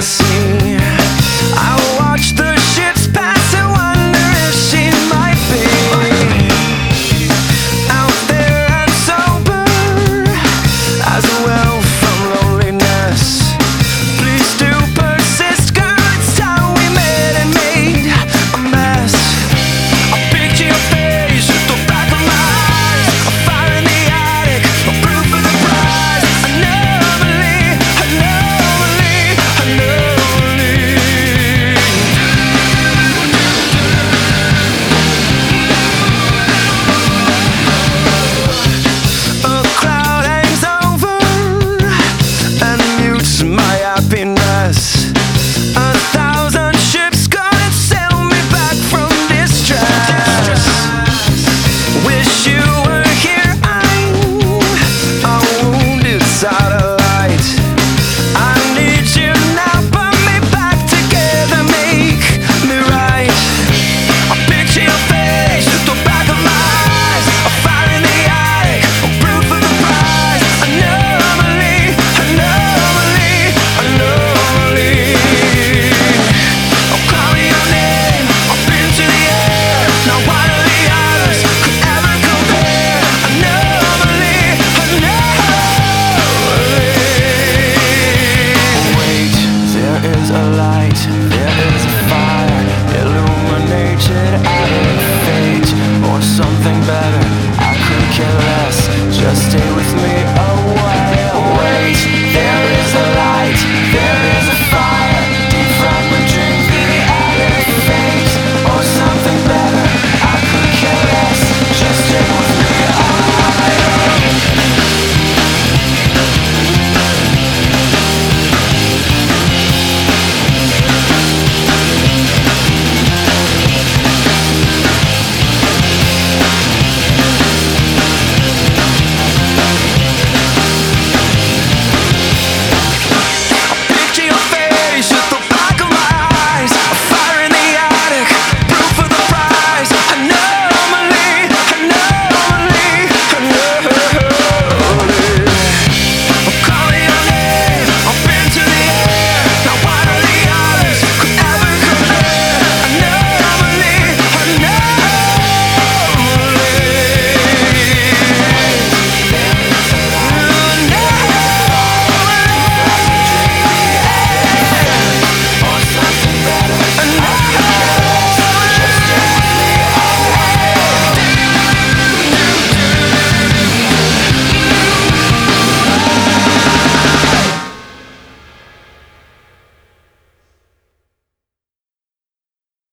assim.